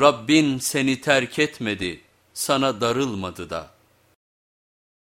Rabbin seni terk etmedi, sana darılmadı da.